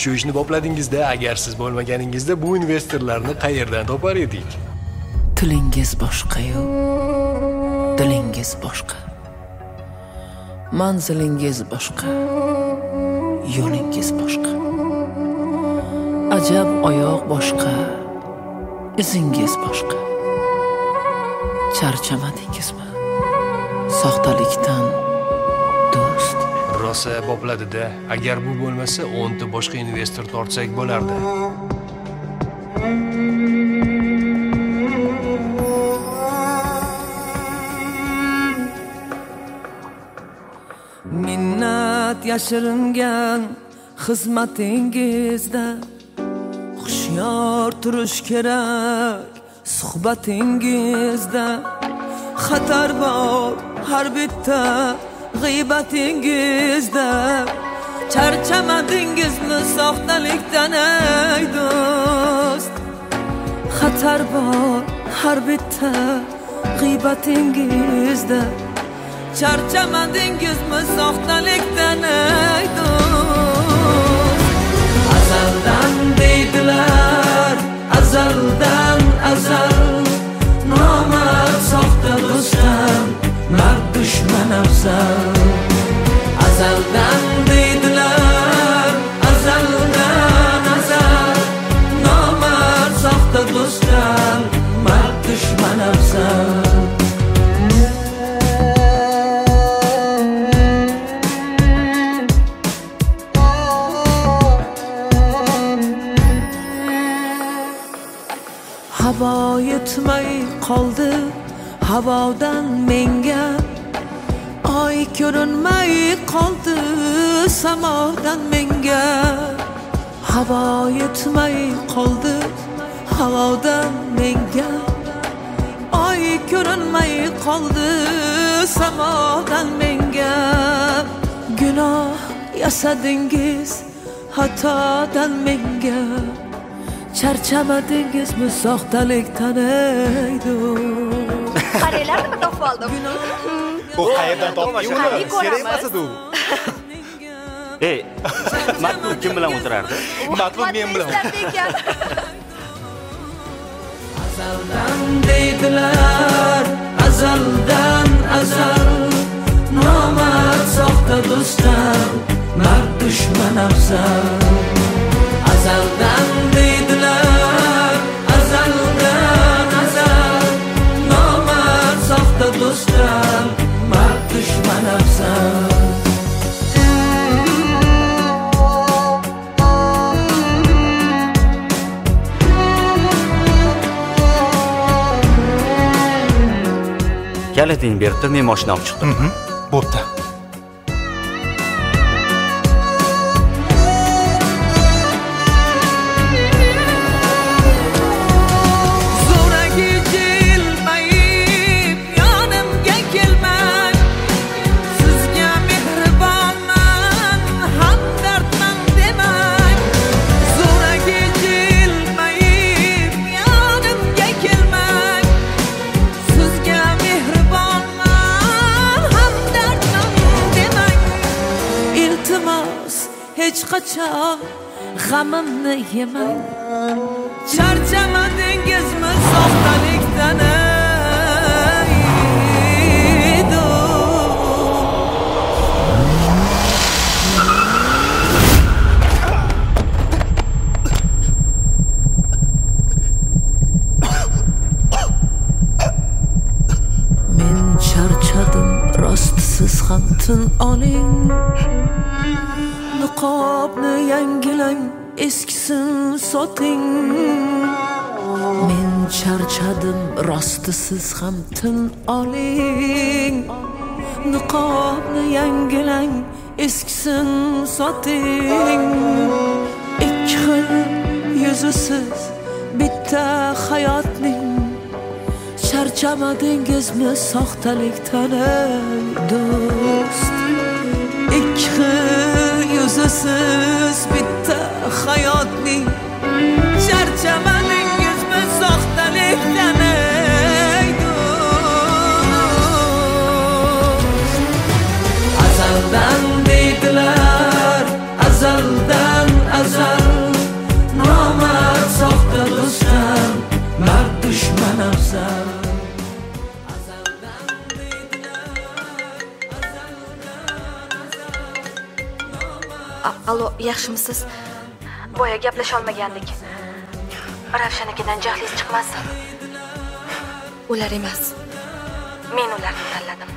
shu ishni bopladingizda agar siz bo'lmaganingizda bu investorlarni qayerdan topar edik? Tilingiz boshqayu dilingiz boshqa. Manzilingiz boshqa. Yo'lingiz boshqa. Ajab oyoq boshqa. Izingiz boshqa. Charchamadingizmi? Soxtalikdan do'st. Rosa bopladida agar bu bo'lmasa o'nta boshqa investor tortsak bo'lardi. Minnat yashiringan xizmatingizda hushyor turish kerak suhbatingizda. Xatar bor har bitta g'iybatingizda charchamadingizmi? Soxtalikdan ey do'st. Xatar bor har bitta g'iybatingizda. Charchamadingizmi? Soxtalikdan ey do'st. Azaldan deydilar azaldan azal dushman afzal. Azaldan deydilar azaldan azal nomard soxta do'stdan mard dushman afzal. Havo yetmay qoldi havodan menga oy ko'rinmay qoldi samodan menga havo yetmay qoldi havodan menga oy ko'rinmay qoldi samodan menga gunoh yasadingiz xatodan menga charchamadingizmi do'st qaranglar nima topib oldim? U qayerdan topding uni? Kerak emas edi u ey matlub kim bilan o'tirardi? Matlub men bilan. azaldan deydilar azaldan azal. Nomard soxta do'stdan mard dushman afzal. Azaldan kaliting beribdi men moshina olib chiqdim bo'pti. Hech qachon g'amimni yemang charchamadingizmi soxtalikdan men charchadim rost siz ham tin oling. Niqobni yangilang eskisin soting. Men charchadim rosti siz ham tin oling. Niqobni yangilang eskisin soting. Ikki xil yuzisiz bitta hayotning. Charchamadingizmi soxtalikdan do'st. Ikki xil afzal allo yaxshimisiz? Boya gaplasholmagandik. Ravshan akadan jahlingiz chiqmasin. Ular emas. Men ularni tanladim.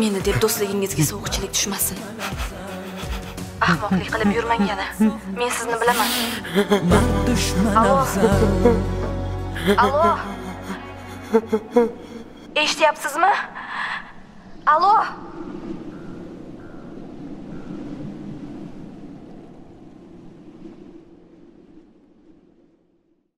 Meni deb do'stligingizga sovuqchilik tushmasin. Ahmoqlik qilib yurmang yana. Men sizni bilaman. Man dushman afzal. алло естияпсыз ма алло